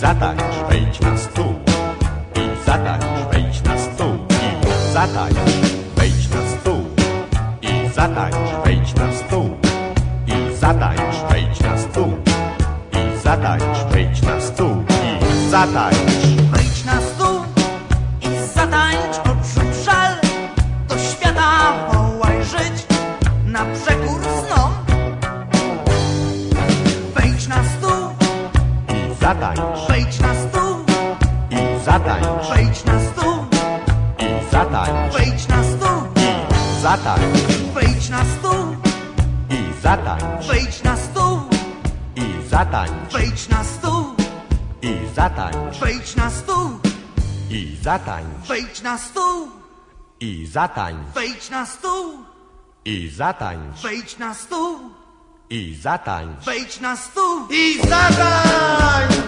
Zatańcz, wejdź na stół. I zatańcz, wejdź na stół. I zatańcz, wejdź na stół. I zatańcz, wejdź na stół. I zatańcz, wejdź na stół. I zatańcz, wejdź na stół. I zatańcz. Wejdź na stół i. Do świata wołaj na przekór snom. Wejdź na stół, zatańcz, wejdź na stół, i zatańcz, wejdź na stół, i zatańcz, wejdź na stół, i zatańcz, wejdź na stół, i zatańcz, wejdź na stół, i zatańcz, wejdź na stół, i zatańcz, wejdź na stół, i zatańcz, wejdź na stół, i zatańcz, wejdź na stół, i zatańcz, wejdź na stół, i zatańcz. wejdź na stół. I zatańcz!